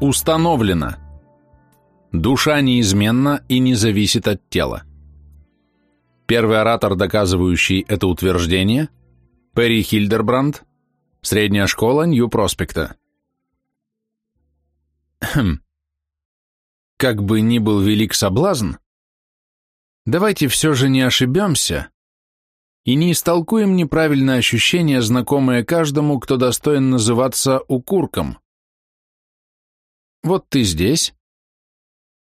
Установлено. Душа неизменна и не зависит от тела. Первый оратор, доказывающий это утверждение, Перри Хильдербранд, средняя школа Нью-Проспекта. Хм. Как бы ни был велик соблазн, давайте все же не ошибемся и не истолкуем неправильное ощущение, знакомое каждому, кто достоин называться укурком. Вот ты здесь.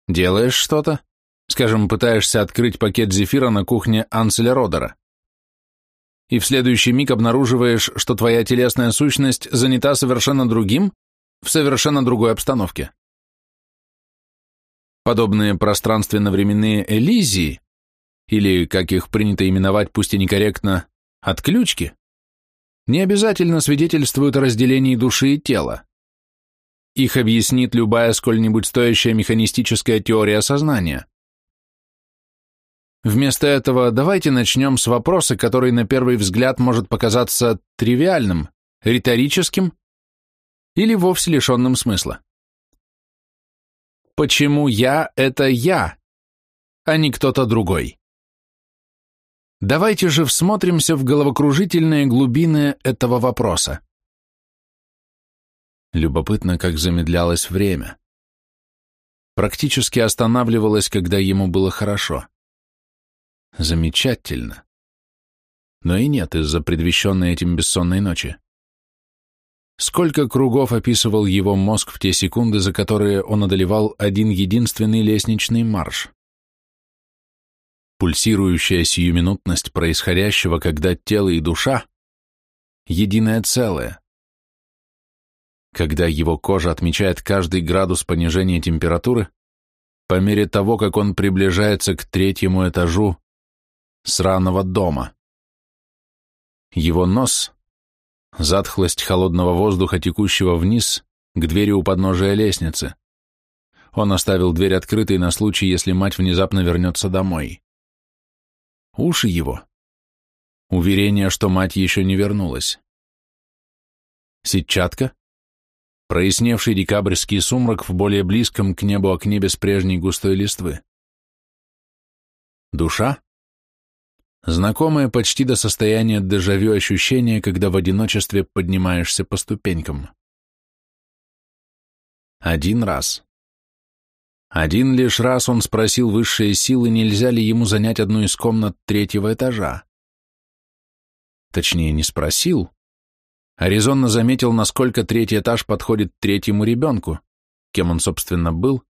Делаешь что-то? Скажем, пытаешься открыть пакет зефира на кухне Анселя Родера. И в следующий миг обнаруживаешь, что твоя телесная сущность занята совершенно другим, в совершенно другой обстановке. Подобные пространственно-временные элизии, или, как их принято именовать, пусть и некорректно, отключки, не обязательно свидетельствуют о разделении души и тела. Их объяснит любая сколь-нибудь стоящая механистическая теория сознания. Вместо этого давайте начнем с вопроса, который на первый взгляд может показаться тривиальным, риторическим или вовсе лишенным смысла. Почему я – это я, а не кто-то другой? Давайте же всмотримся в головокружительные глубины этого вопроса. Любопытно, как замедлялось время. Практически останавливалось, когда ему было хорошо. Замечательно. Но и нет из-за предвещенной этим бессонной ночи. Сколько кругов описывал его мозг в те секунды, за которые он одолевал один единственный лестничный марш. Пульсирующая сиюминутность происходящего, когда тело и душа — единое целое, когда его кожа отмечает каждый градус понижения температуры, по мере того, как он приближается к третьему этажу сраного дома. Его нос, затхлость холодного воздуха, текущего вниз, к двери у подножия лестницы. Он оставил дверь открытой на случай, если мать внезапно вернется домой. Уши его. Уверение, что мать еще не вернулась. Сетчатка, Проясневший декабрьский сумрак в более близком к небу окне без прежней густой листвы. Душа? Знакомое почти до состояния дежавю ощущение, когда в одиночестве поднимаешься по ступенькам. Один раз. Один лишь раз он спросил высшие силы, нельзя ли ему занять одну из комнат третьего этажа. Точнее, не спросил, Аризонно заметил, насколько третий этаж подходит третьему ребенку, кем он, собственно, был.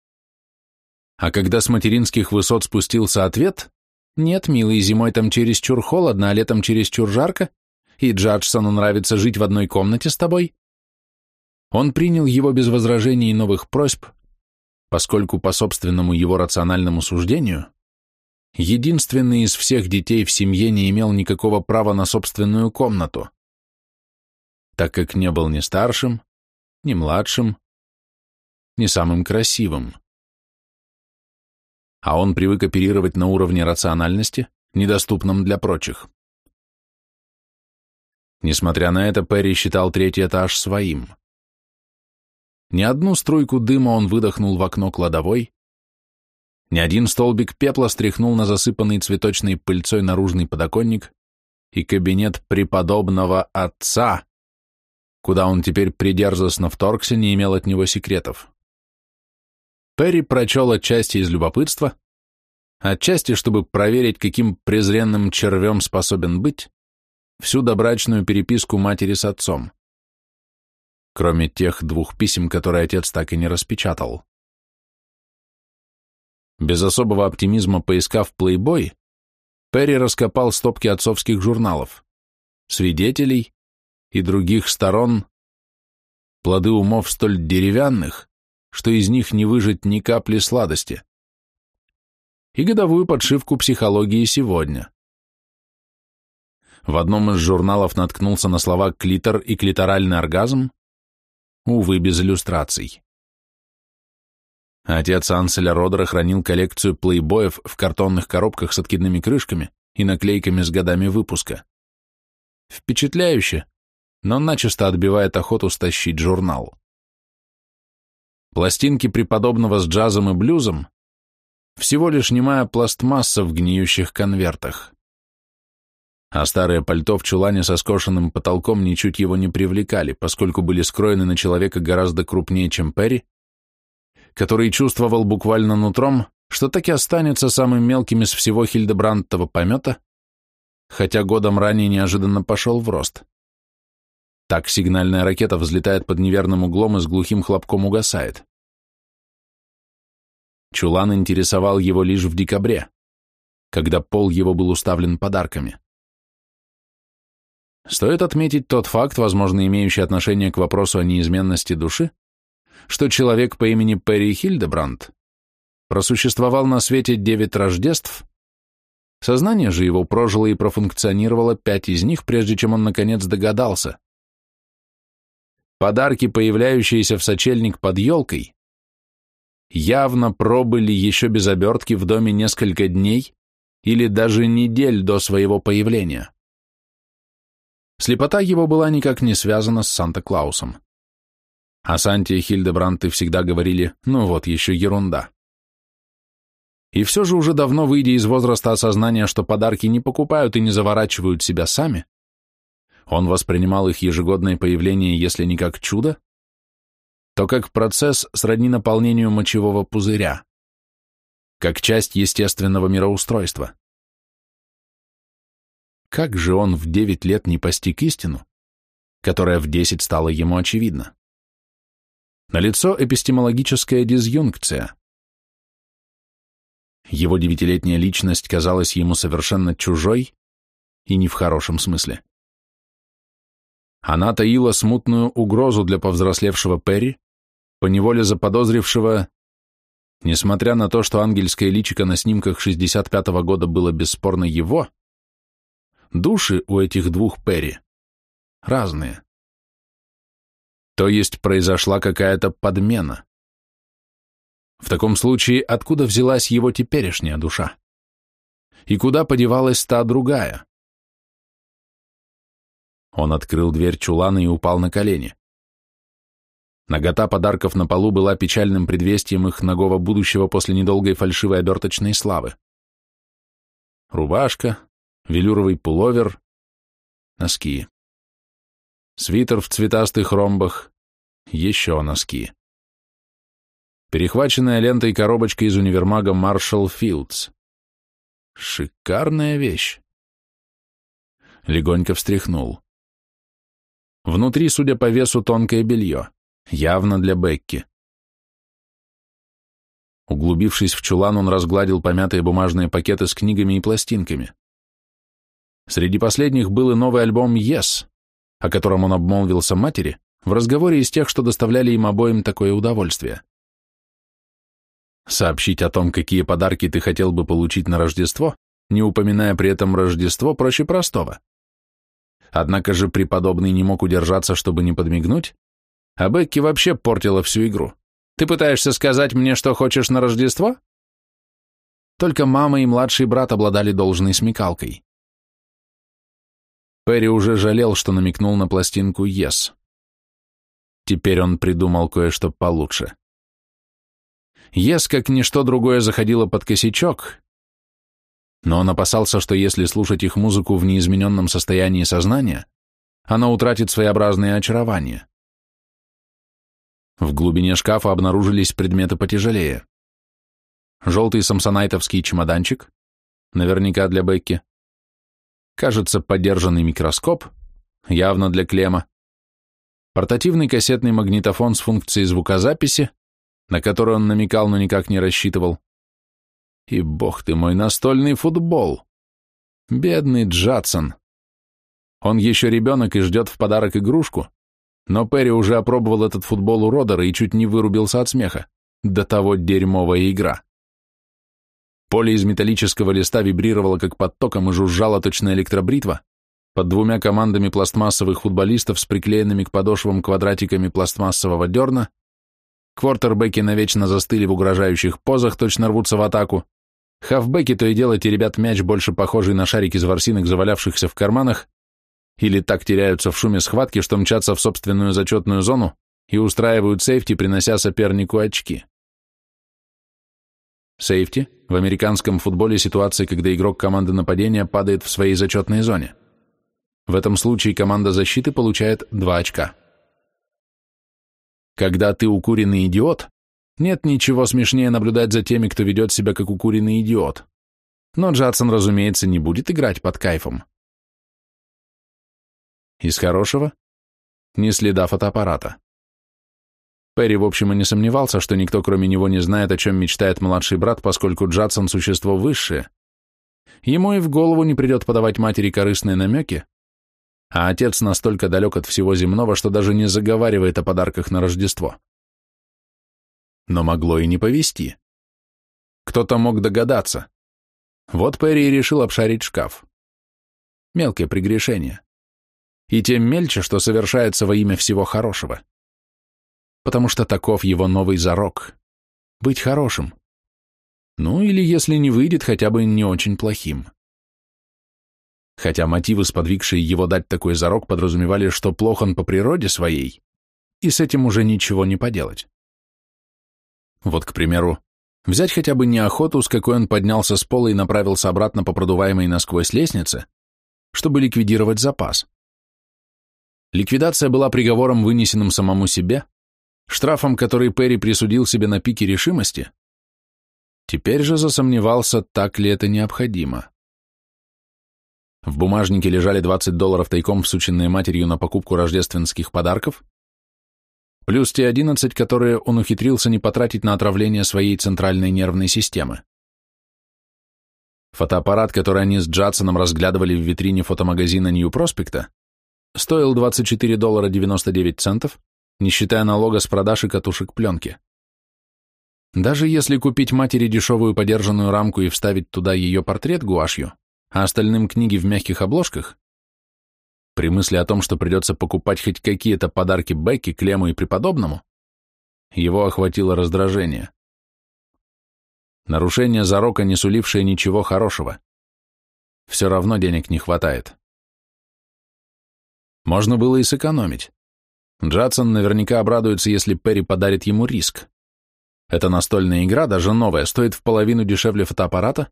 А когда с материнских высот спустился ответ, нет, милый, зимой там чересчур холодно, а летом чересчур жарко, и Джаджсону нравится жить в одной комнате с тобой. Он принял его без возражений и новых просьб, поскольку по собственному его рациональному суждению единственный из всех детей в семье не имел никакого права на собственную комнату так как не был ни старшим, ни младшим, ни самым красивым. А он привык оперировать на уровне рациональности, недоступном для прочих. Несмотря на это, Перри считал третий этаж своим. Ни одну струйку дыма он выдохнул в окно кладовой, ни один столбик пепла стряхнул на засыпанный цветочной пыльцой наружный подоконник, и кабинет преподобного отца куда он теперь придерживался в Торксе, не имел от него секретов. Перри прочел отчасти из любопытства, отчасти, чтобы проверить, каким презренным червем способен быть, всю добрачную переписку матери с отцом, кроме тех двух писем, которые отец так и не распечатал. Без особого оптимизма поискав «Плейбой», Перри раскопал стопки отцовских журналов, свидетелей, и других сторон плоды умов столь деревянных, что из них не выжить ни капли сладости. И годовую подшивку психологии сегодня. В одном из журналов наткнулся на слова «клитор» и «клиторальный оргазм», увы, без иллюстраций. Отец Анселя Родера хранил коллекцию плейбоев в картонных коробках с откидными крышками и наклейками с годами выпуска. Впечатляюще, но начисто отбивает охоту стащить журнал. Пластинки преподобного с джазом и блюзом всего лишь немая пластмасса в гниющих конвертах. А старое пальто в чулане со скошенным потолком ничуть его не привлекали, поскольку были скроены на человека гораздо крупнее, чем Перри, который чувствовал буквально нутром, что так и останется самым мелким из всего Хильдебрандтова помета, хотя годом ранее неожиданно пошел в рост. Так сигнальная ракета взлетает под неверным углом и с глухим хлопком угасает. Чулан интересовал его лишь в декабре, когда пол его был уставлен подарками. Стоит отметить тот факт, возможно, имеющий отношение к вопросу о неизменности души, что человек по имени Перри Хильдебранд просуществовал на свете девять рождеств, сознание же его прожило и профункционировало пять из них, прежде чем он наконец догадался подарки, появляющиеся в сочельник под елкой, явно пробыли еще без обертки в доме несколько дней или даже недель до своего появления. Слепота его была никак не связана с Санта-Клаусом. а Санте и Хильдебранты всегда говорили «ну вот, еще ерунда». И все же уже давно, выйдя из возраста осознания, что подарки не покупают и не заворачивают себя сами, он воспринимал их ежегодное появление, если не как чудо, то как процесс сродни наполнению мочевого пузыря, как часть естественного мироустройства. Как же он в девять лет не постиг истину, которая в 10 стала ему очевидна? Налицо эпистемологическая дизъюнкция. Его девятилетняя личность казалась ему совершенно чужой и не в хорошем смысле. Она таила смутную угрозу для повзрослевшего Перри, поневоле заподозрившего, несмотря на то, что ангельское личико на снимках 65 -го года было бесспорно его, души у этих двух Перри разные. То есть произошла какая-то подмена. В таком случае, откуда взялась его теперешняя душа? И куда подевалась та другая? Он открыл дверь чулана и упал на колени. Нагота подарков на полу была печальным предвестием их нагого будущего после недолгой фальшивой оберточной славы. Рубашка, велюровый пуловер, носки. Свитер в цветастых ромбах, еще носки. Перехваченная лентой коробочка из универмага Marshall Fields Шикарная вещь. Легонько встряхнул. Внутри, судя по весу, тонкое белье, явно для Бекки. Углубившись в чулан, он разгладил помятые бумажные пакеты с книгами и пластинками. Среди последних был и новый альбом «Yes», о котором он обмолвился матери в разговоре из тех, что доставляли им обоим такое удовольствие. Сообщить о том, какие подарки ты хотел бы получить на Рождество, не упоминая при этом Рождество, проще простого. Однако же преподобный не мог удержаться, чтобы не подмигнуть, а Бекки вообще портила всю игру. «Ты пытаешься сказать мне, что хочешь на Рождество?» Только мама и младший брат обладали должной смекалкой. Перри уже жалел, что намекнул на пластинку Ес. Теперь он придумал кое-что получше. Ес как ничто другое, заходило под косячок, но он опасался, что если слушать их музыку в неизмененном состоянии сознания, она утратит своеобразное очарование. В глубине шкафа обнаружились предметы потяжелее. Желтый самсонайтовский чемоданчик, наверняка для Бекки, кажется, подержанный микроскоп, явно для Клема, портативный кассетный магнитофон с функцией звукозаписи, на который он намекал, но никак не рассчитывал, и бог ты мой настольный футбол! Бедный Джадсон! Он еще ребенок и ждет в подарок игрушку, но Перри уже опробовал этот футбол у Родера и чуть не вырубился от смеха. До того дерьмовая игра. Поле из металлического листа вибрировало как под током и жужжала точно электробритва. Под двумя командами пластмассовых футболистов с приклеенными к подошвам квадратиками пластмассового дерна Квартербеки навечно застыли в угрожающих позах, точно рвутся в атаку. Хавбеки то и дело теребят мяч, больше похожий на шарики из ворсинок, завалявшихся в карманах, или так теряются в шуме схватки, что мчатся в собственную зачетную зону и устраивают сейфти, принося сопернику очки. Сейфти – в американском футболе ситуация, когда игрок команды нападения падает в своей зачетной зоне. В этом случае команда защиты получает два очка. Когда ты укуренный идиот, нет ничего смешнее наблюдать за теми, кто ведет себя как укуренный идиот. Но Джадсон, разумеется, не будет играть под кайфом. Из хорошего? Ни следа фотоаппарата. Перри, в общем, и не сомневался, что никто, кроме него, не знает, о чем мечтает младший брат, поскольку Джадсон – существо высшее. Ему и в голову не придет подавать матери корыстные намеки, а отец настолько далек от всего земного, что даже не заговаривает о подарках на Рождество но могло и не повести. Кто-то мог догадаться. Вот Перри и решил обшарить шкаф. Мелкое прегрешение. И тем мельче, что совершается во имя всего хорошего. Потому что таков его новый зарок. Быть хорошим. Ну или, если не выйдет, хотя бы не очень плохим. Хотя мотивы, сподвигшие его дать такой зарок, подразумевали, что плох он по природе своей, и с этим уже ничего не поделать. Вот, к примеру, взять хотя бы неохоту, с какой он поднялся с пола и направился обратно по продуваемой насквозь лестнице, чтобы ликвидировать запас. Ликвидация была приговором, вынесенным самому себе, штрафом, который Перри присудил себе на пике решимости. Теперь же засомневался, так ли это необходимо. В бумажнике лежали 20 долларов тайком всученные матерью на покупку рождественских подарков, плюс те 11, которые он ухитрился не потратить на отравление своей центральной нервной системы. Фотоаппарат, который они с Джадсоном разглядывали в витрине фотомагазина Нью-Проспекта, стоил 24 доллара 99 центов, не считая налога с продаж и катушек пленки. Даже если купить матери дешевую подержанную рамку и вставить туда ее портрет гуашью, а остальным книги в мягких обложках, при мысли о том, что придется покупать хоть какие-то подарки Бекки, Клему и преподобному, его охватило раздражение. Нарушение зарока, не сулившее ничего хорошего. Все равно денег не хватает. Можно было и сэкономить. Джадсон наверняка обрадуется, если Перри подарит ему риск. Эта настольная игра, даже новая, стоит в половину дешевле фотоаппарата,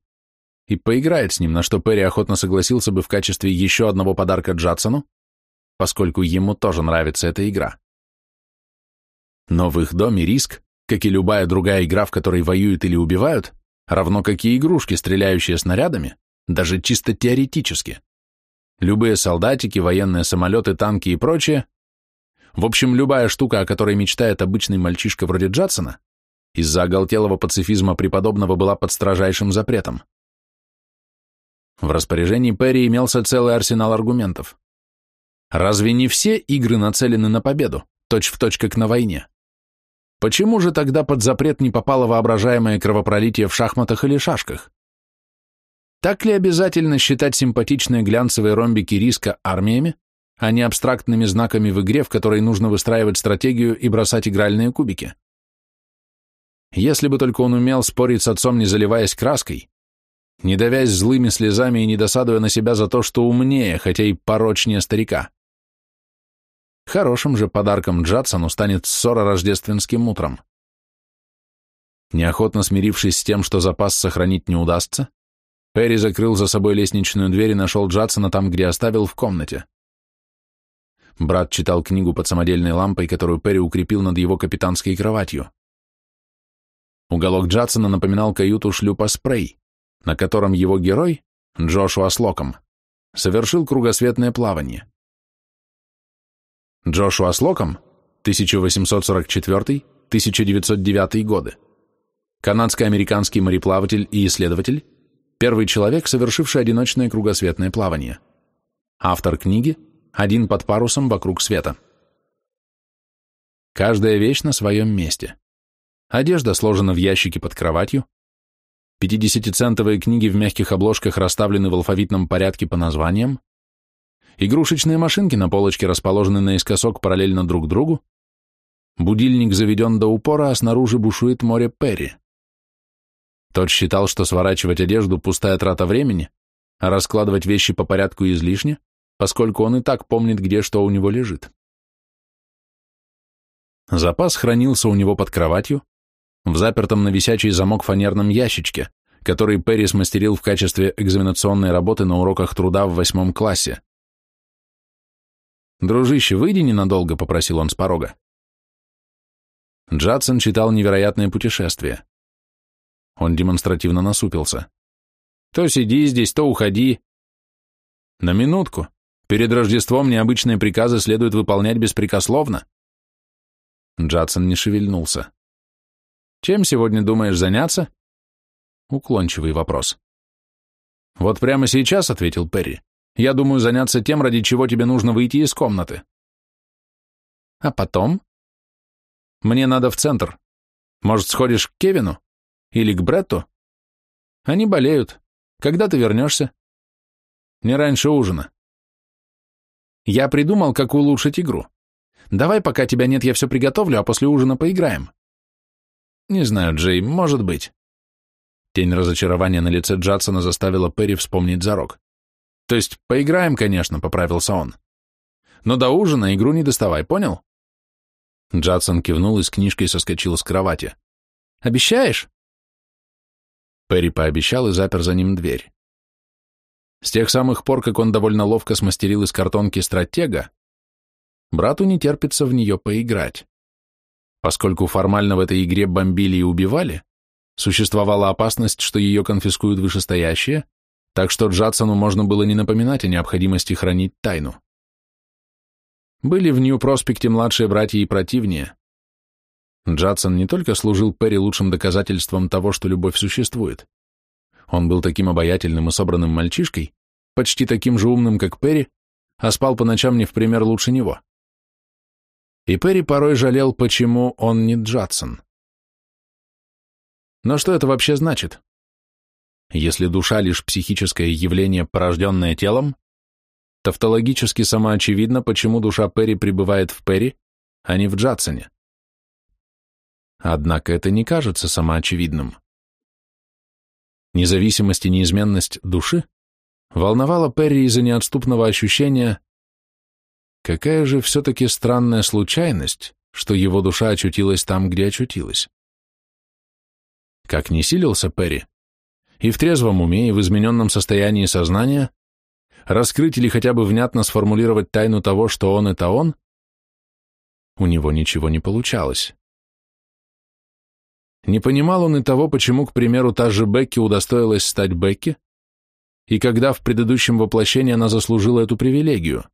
и поиграет с ним, на что Перри охотно согласился бы в качестве еще одного подарка Джадсону, поскольку ему тоже нравится эта игра. Но в их доме риск, как и любая другая игра, в которой воюют или убивают, равно как и игрушки, стреляющие снарядами, даже чисто теоретически. Любые солдатики, военные самолеты, танки и прочее, в общем, любая штука, о которой мечтает обычный мальчишка вроде Джадсона, из-за оголтелого пацифизма преподобного была под строжайшим запретом. В распоряжении Перри имелся целый арсенал аргументов. Разве не все игры нацелены на победу, точь-в-точь как на войне? Почему же тогда под запрет не попало воображаемое кровопролитие в шахматах или шашках? Так ли обязательно считать симпатичные глянцевые ромбики риска армиями, а не абстрактными знаками в игре, в которой нужно выстраивать стратегию и бросать игральные кубики? Если бы только он умел спорить с отцом, не заливаясь краской, не давясь злыми слезами и не досадуя на себя за то, что умнее, хотя и порочнее старика. Хорошим же подарком Джадсону станет ссора рождественским утром. Неохотно смирившись с тем, что запас сохранить не удастся, Перри закрыл за собой лестничную дверь и нашел Джадсона там, где оставил, в комнате. Брат читал книгу под самодельной лампой, которую Перри укрепил над его капитанской кроватью. Уголок Джадсона напоминал каюту шлюпа спрей на котором его герой, Джошуа Слоком совершил кругосветное плавание. Джошуа Слоком 1844-1909 годы, канадско-американский мореплаватель и исследователь, первый человек, совершивший одиночное кругосветное плавание. Автор книги «Один под парусом вокруг света». Каждая вещь на своем месте. Одежда сложена в ящике под кроватью, 50-центовые книги в мягких обложках расставлены в алфавитном порядке по названиям, игрушечные машинки на полочке расположены наискосок параллельно друг другу, будильник заведен до упора, а снаружи бушует море Перри. Тот считал, что сворачивать одежду – пустая трата времени, а раскладывать вещи по порядку излишне, поскольку он и так помнит, где что у него лежит. Запас хранился у него под кроватью, в запертом на висячий замок фанерном ящичке, который Перри смастерил в качестве экзаменационной работы на уроках труда в восьмом классе. «Дружище, выйди ненадолго», — попросил он с порога. Джадсон читал «Невероятное путешествие». Он демонстративно насупился. «То сиди здесь, то уходи». «На минутку. Перед Рождеством необычные приказы следует выполнять беспрекословно». Джадсон не шевельнулся. Чем сегодня думаешь заняться?» Уклончивый вопрос. «Вот прямо сейчас», — ответил Перри, — «я думаю заняться тем, ради чего тебе нужно выйти из комнаты». «А потом?» «Мне надо в центр. Может, сходишь к Кевину? Или к Бретту? Они болеют. Когда ты вернешься?» «Не раньше ужина». «Я придумал, как улучшить игру. Давай, пока тебя нет, я все приготовлю, а после ужина поиграем». Не знаю, Джей, может быть. Тень разочарования на лице Джадсона заставила Перри вспомнить зарок. То есть поиграем, конечно, поправился он. Но до ужина игру не доставай, понял? Джадсон кивнул и с книжкой соскочил с кровати. Обещаешь? Перри пообещал и запер за ним дверь. С тех самых пор, как он довольно ловко смастерил из картонки стратега, брату не терпится в нее поиграть. Поскольку формально в этой игре бомбили и убивали, существовала опасность, что ее конфискуют вышестоящие, так что Джадсону можно было не напоминать о необходимости хранить тайну. Были в Нью-Проспекте младшие братья и противнее. Джадсон не только служил Перри лучшим доказательством того, что любовь существует. Он был таким обаятельным и собранным мальчишкой, почти таким же умным, как Перри, а спал по ночам не в пример лучше него и Перри порой жалел, почему он не Джадсон. Но что это вообще значит? Если душа лишь психическое явление, порожденное телом, тавтологически самоочевидно, почему душа Перри пребывает в Перри, а не в Джадсоне. Однако это не кажется самоочевидным. Независимость и неизменность души волновала Перри из-за неотступного ощущения, Какая же все-таки странная случайность, что его душа очутилась там, где очутилась. Как не силился Перри, и в трезвом уме, и в измененном состоянии сознания, раскрыть или хотя бы внятно сформулировать тайну того, что он — это он, у него ничего не получалось. Не понимал он и того, почему, к примеру, та же Бекки удостоилась стать Бекки, и когда в предыдущем воплощении она заслужила эту привилегию —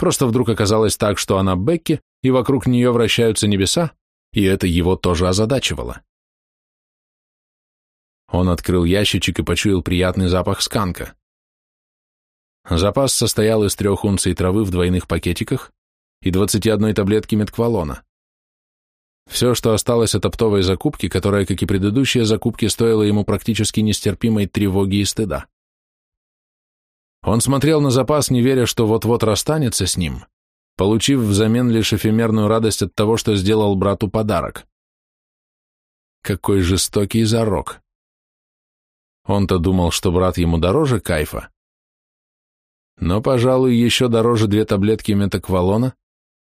Просто вдруг оказалось так, что она Бекки, и вокруг нее вращаются небеса, и это его тоже озадачивало. Он открыл ящичек и почуял приятный запах сканка. Запас состоял из трех унций травы в двойных пакетиках и 21 таблетки метквалона. Все, что осталось от оптовой закупки, которая, как и предыдущие закупки, стоила ему практически нестерпимой тревоги и стыда. Он смотрел на запас, не веря, что вот-вот расстанется с ним, получив взамен лишь эфемерную радость от того, что сделал брату подарок. Какой жестокий зарок. Он-то думал, что брат ему дороже кайфа. Но, пожалуй, еще дороже две таблетки метаквалона,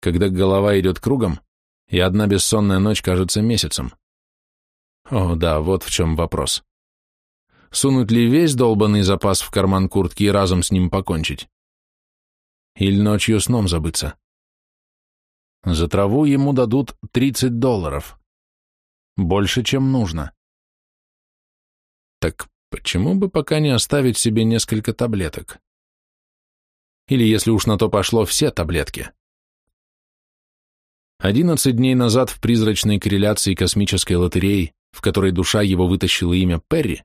когда голова идет кругом, и одна бессонная ночь кажется месяцем. О, да, вот в чем вопрос сунуть ли весь долбанный запас в карман куртки и разом с ним покончить? Или ночью сном забыться? За траву ему дадут 30 долларов. Больше, чем нужно. Так почему бы пока не оставить себе несколько таблеток? Или, если уж на то пошло, все таблетки? Одиннадцать дней назад в призрачной корреляции космической лотереи, в которой душа его вытащила имя Перри,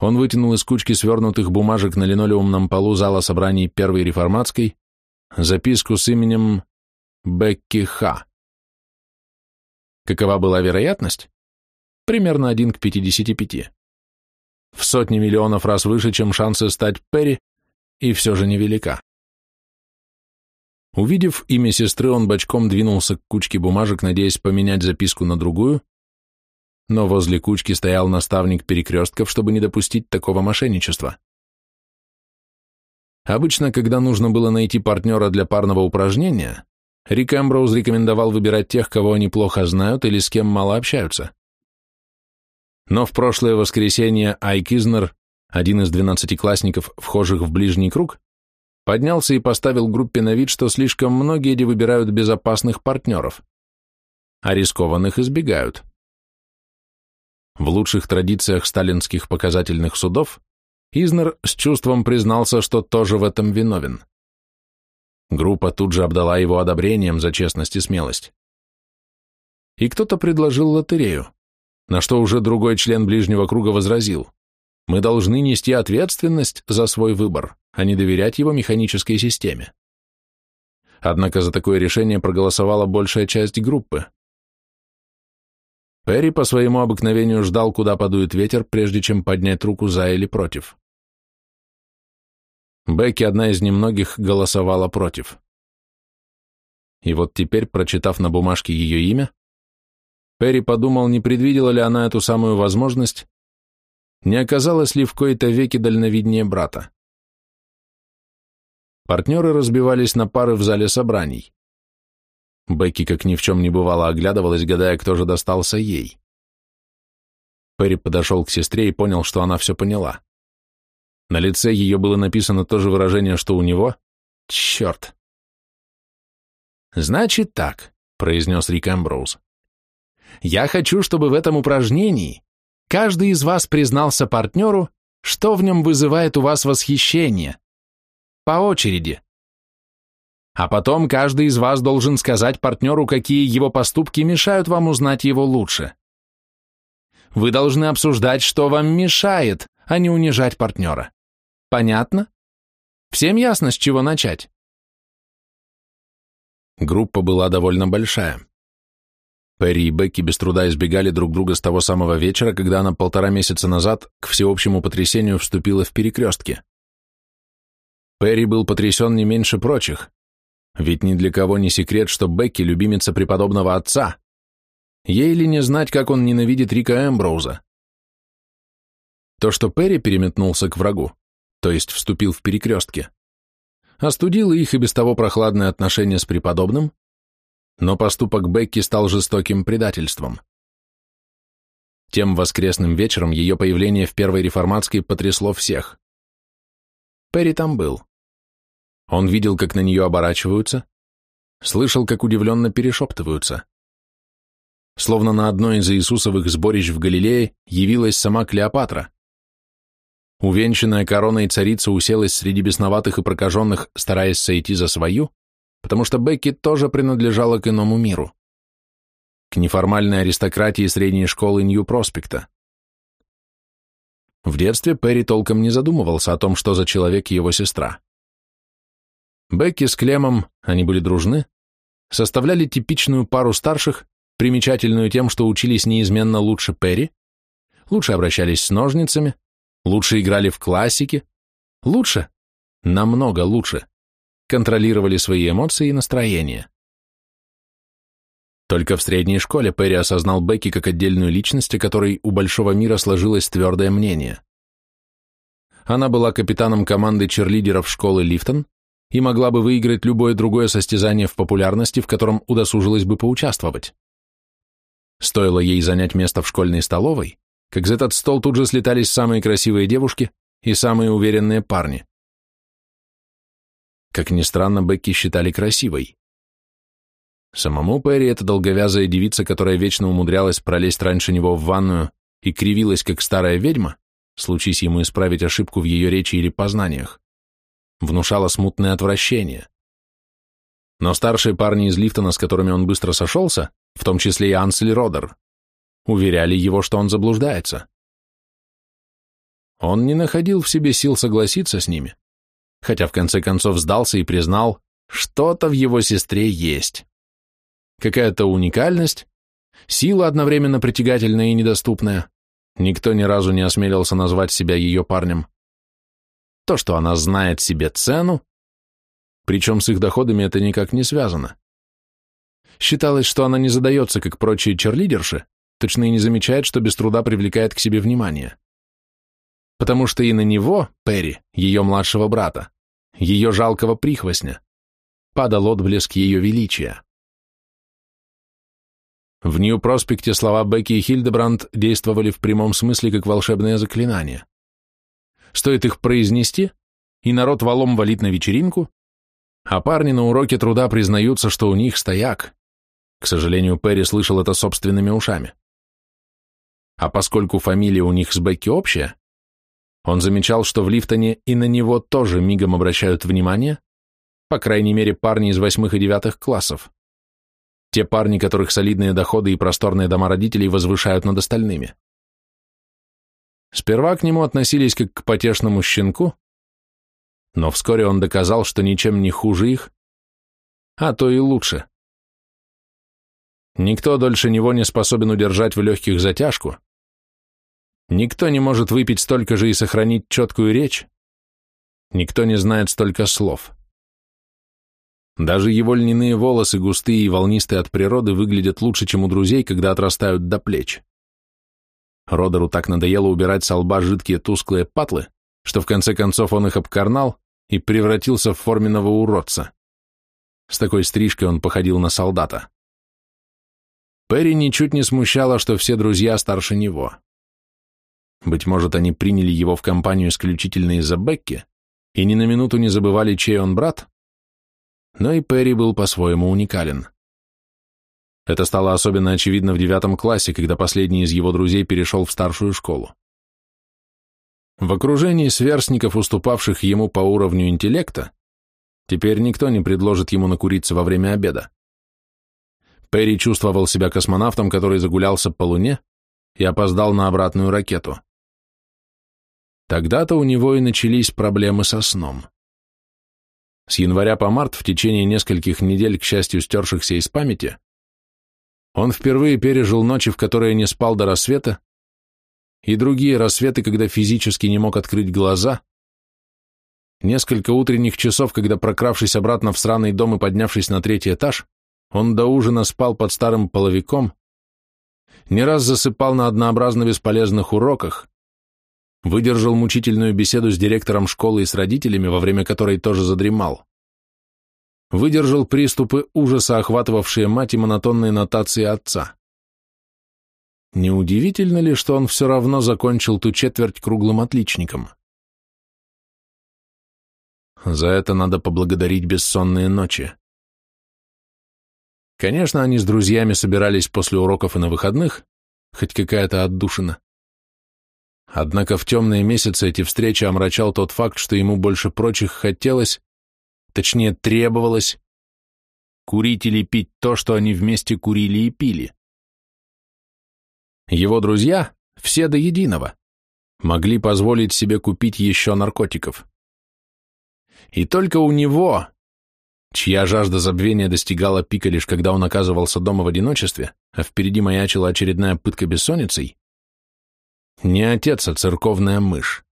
он вытянул из кучки свернутых бумажек на линолеумном полу зала собраний Первой Реформатской записку с именем Бекки Ха. Какова была вероятность? Примерно 1 к 55. В сотни миллионов раз выше, чем шансы стать Перри, и все же невелика. Увидев имя сестры, он бочком двинулся к кучке бумажек, надеясь поменять записку на другую, но возле кучки стоял наставник перекрестков, чтобы не допустить такого мошенничества. Обычно, когда нужно было найти партнера для парного упражнения, Рик Эмброуз рекомендовал выбирать тех, кого они плохо знают или с кем мало общаются. Но в прошлое воскресенье Айк Изнер, один из двенадцатиклассников, вхожих в ближний круг, поднялся и поставил группе на вид, что слишком многие выбирают безопасных партнеров, а рискованных избегают. В лучших традициях сталинских показательных судов Изнер с чувством признался, что тоже в этом виновен. Группа тут же обдала его одобрением за честность и смелость. И кто-то предложил лотерею, на что уже другой член ближнего круга возразил, мы должны нести ответственность за свой выбор, а не доверять его механической системе. Однако за такое решение проголосовала большая часть группы. Перри по своему обыкновению ждал, куда подует ветер, прежде чем поднять руку за или против. Бекки, одна из немногих, голосовала против. И вот теперь, прочитав на бумажке ее имя, Перри подумал, не предвидела ли она эту самую возможность, не оказалась ли в кои-то веке дальновиднее брата. Партнеры разбивались на пары в зале собраний. Бекки, как ни в чем не бывало, оглядывалась, гадая, кто же достался ей. Перри подошел к сестре и понял, что она все поняла. На лице ее было написано то же выражение, что у него. Черт! «Значит так», — произнес Рик Эмброуз. «Я хочу, чтобы в этом упражнении каждый из вас признался партнеру, что в нем вызывает у вас восхищение. По очереди. А потом каждый из вас должен сказать партнеру, какие его поступки мешают вам узнать его лучше. Вы должны обсуждать, что вам мешает, а не унижать партнера. Понятно? Всем ясно, с чего начать? Группа была довольно большая. Перри и Бекки без труда избегали друг друга с того самого вечера, когда она полтора месяца назад к всеобщему потрясению вступила в перекрестке. Перри был потрясен не меньше прочих. Ведь ни для кого не секрет, что Бекки – любимица преподобного отца. Ей ли не знать, как он ненавидит Рика Эмброуза? То, что Перри переметнулся к врагу, то есть вступил в перекрестки, остудило их и без того прохладное отношение с преподобным, но поступок Бекки стал жестоким предательством. Тем воскресным вечером ее появление в Первой Реформатской потрясло всех. Перри там был. Он видел, как на нее оборачиваются, слышал, как удивленно перешептываются. Словно на одной из Иисусовых сборищ в Галилее явилась сама Клеопатра. Увенчанная короной царица уселась среди бесноватых и прокаженных, стараясь сойти за свою, потому что Бекки тоже принадлежала к иному миру. К неформальной аристократии средней школы Нью-Проспекта. В детстве Перри толком не задумывался о том, что за человек его сестра. Бекки с Клемом, они были дружны, составляли типичную пару старших, примечательную тем, что учились неизменно лучше Перри, лучше обращались с ножницами, лучше играли в классики, лучше, намного лучше, контролировали свои эмоции и настроение. Только в средней школе Перри осознал Бекки как отдельную личность, о которой у большого мира сложилось твердое мнение. Она была капитаном команды черлидеров школы Лифтон, и могла бы выиграть любое другое состязание в популярности, в котором удосужилась бы поучаствовать. Стоило ей занять место в школьной столовой, как за этот стол тут же слетались самые красивые девушки и самые уверенные парни. Как ни странно, Бекки считали красивой. Самому Перри эта долговязая девица, которая вечно умудрялась пролезть раньше него в ванную и кривилась, как старая ведьма, случись ему исправить ошибку в ее речи или познаниях, внушало смутное отвращение. Но старшие парни из Лифтона, с которыми он быстро сошелся, в том числе и Ансель Родер, уверяли его, что он заблуждается. Он не находил в себе сил согласиться с ними, хотя в конце концов сдался и признал, что-то в его сестре есть. Какая-то уникальность, сила одновременно притягательная и недоступная. Никто ни разу не осмелился назвать себя ее парнем то, что она знает себе цену, причем с их доходами это никак не связано. Считалось, что она не задается, как прочие черлидерши, точно и не замечает, что без труда привлекает к себе внимание. Потому что и на него, Перри, ее младшего брата, ее жалкого прихвостня, падал отблеск ее величия. В Нью-Проспекте слова Бекки и Хильдебранд действовали в прямом смысле как волшебное заклинание. Стоит их произнести, и народ валом валит на вечеринку, а парни на уроке труда признаются, что у них стояк. К сожалению, Перри слышал это собственными ушами. А поскольку фамилия у них с Бекки общая, он замечал, что в Лифтоне и на него тоже мигом обращают внимание, по крайней мере, парни из восьмых и девятых классов. Те парни, которых солидные доходы и просторные дома родителей возвышают над остальными. Сперва к нему относились как к потешному щенку, но вскоре он доказал, что ничем не хуже их, а то и лучше. Никто дольше него не способен удержать в легких затяжку. Никто не может выпить столько же и сохранить четкую речь. Никто не знает столько слов. Даже его льняные волосы, густые и волнистые от природы, выглядят лучше, чем у друзей, когда отрастают до плеч. Родеру так надоело убирать со лба жидкие тусклые патлы, что в конце концов он их обкарнал и превратился в форменного уродца. С такой стрижкой он походил на солдата. Перри ничуть не смущало, что все друзья старше него. Быть может, они приняли его в компанию исключительно из-за Бекки и ни на минуту не забывали, чей он брат, но и Перри был по-своему уникален. Это стало особенно очевидно в девятом классе, когда последний из его друзей перешел в старшую школу. В окружении сверстников, уступавших ему по уровню интеллекта, теперь никто не предложит ему накуриться во время обеда. Перри чувствовал себя космонавтом, который загулялся по Луне и опоздал на обратную ракету. Тогда-то у него и начались проблемы со сном. С января по март в течение нескольких недель, к счастью, стершихся из памяти, он впервые пережил ночи, в которые не спал до рассвета, и другие рассветы, когда физически не мог открыть глаза, несколько утренних часов, когда, прокравшись обратно в сраный дом и поднявшись на третий этаж, он до ужина спал под старым половиком, не раз засыпал на однообразно бесполезных уроках, выдержал мучительную беседу с директором школы и с родителями, во время которой тоже задремал выдержал приступы ужаса, охватывавшие мать и монотонные нотации отца. Неудивительно ли, что он все равно закончил ту четверть круглым отличником? За это надо поблагодарить бессонные ночи. Конечно, они с друзьями собирались после уроков и на выходных, хоть какая-то отдушина. Однако в темные месяцы эти встречи омрачал тот факт, что ему больше прочих хотелось точнее требовалось, курить или пить то, что они вместе курили и пили. Его друзья, все до единого, могли позволить себе купить еще наркотиков. И только у него, чья жажда забвения достигала пика лишь когда он оказывался дома в одиночестве, а впереди маячила очередная пытка бессонницей, не отец, а церковная мышь.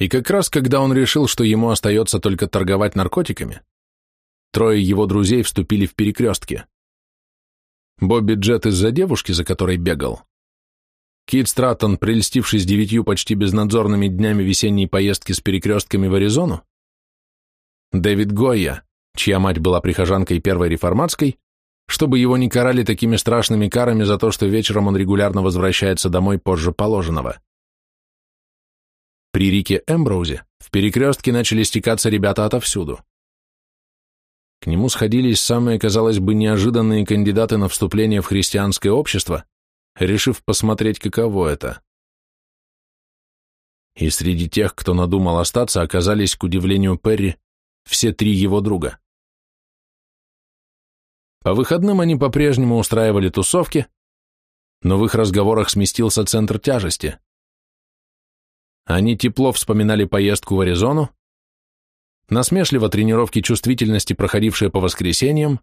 И как раз когда он решил, что ему остается только торговать наркотиками, трое его друзей вступили в перекрестки. Бобби Джет из-за девушки, за которой бегал. Кит Стратон, прельстившись девятью почти безнадзорными днями весенней поездки с перекрестками в Аризону. Дэвид Гойя, чья мать была прихожанкой первой реформатской, чтобы его не карали такими страшными карами за то, что вечером он регулярно возвращается домой позже положенного. При реке Эмброузе в перекрестке начали стекаться ребята отовсюду. К нему сходились самые, казалось бы, неожиданные кандидаты на вступление в христианское общество, решив посмотреть, каково это. И среди тех, кто надумал остаться, оказались, к удивлению Перри, все три его друга. По выходным они по-прежнему устраивали тусовки, но в их разговорах сместился центр тяжести. Они тепло вспоминали поездку в Аризону, насмешливо тренировки чувствительности, проходившие по воскресеньям,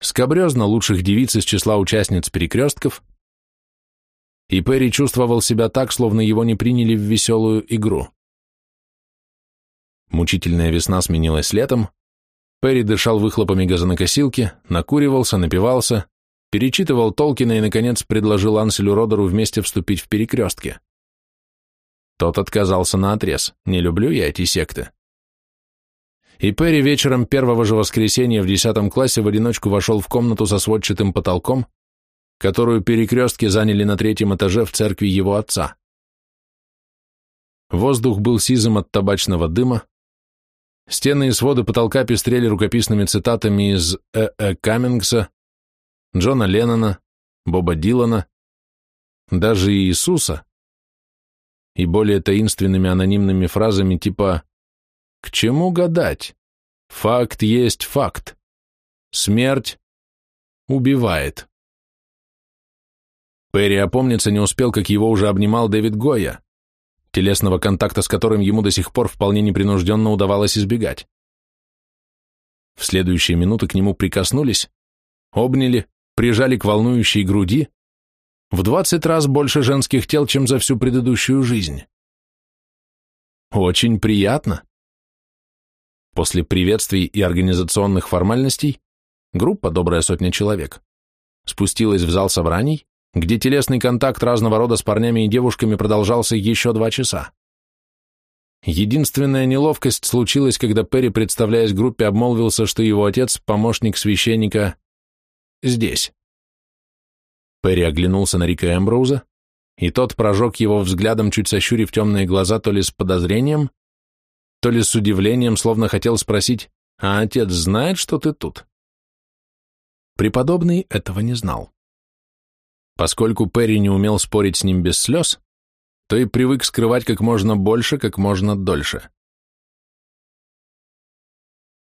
скобрезно лучших девиц из числа участниц перекрестков, и Перри чувствовал себя так, словно его не приняли в веселую игру. Мучительная весна сменилась летом, Перри дышал выхлопами газонокосилки, накуривался, напивался, перечитывал Толкина и, наконец, предложил Анселю Родеру вместе вступить в перекрестки. Тот отказался на отрез. Не люблю я эти секты. И Перри вечером первого же воскресенья в десятом классе в одиночку вошел в комнату со сводчатым потолком, которую перекрестки заняли на третьем этаже в церкви его отца. Воздух был сизым от табачного дыма, стены и своды потолка пестрели рукописными цитатами из Э. Э. Каммингса, Джона Леннона, Боба Дилана, даже Иисуса, и более таинственными анонимными фразами типа «К чему гадать? Факт есть факт. Смерть убивает». Перри опомниться не успел, как его уже обнимал Дэвид Гоя, телесного контакта с которым ему до сих пор вполне непринужденно удавалось избегать. В следующие минуты к нему прикоснулись, обняли, прижали к волнующей груди, в двадцать раз больше женских тел, чем за всю предыдущую жизнь. Очень приятно. После приветствий и организационных формальностей группа «Добрая сотня человек» спустилась в зал собраний, где телесный контакт разного рода с парнями и девушками продолжался еще два часа. Единственная неловкость случилась, когда Перри, представляясь группе, обмолвился, что его отец – помощник священника здесь. Перри оглянулся на Рика Эмброуза, и тот прожег его взглядом чуть сощурив темные глаза то ли с подозрением, то ли с удивлением, словно хотел спросить, «А отец знает, что ты тут?» Преподобный этого не знал. Поскольку Перри не умел спорить с ним без слез, то и привык скрывать как можно больше, как можно дольше.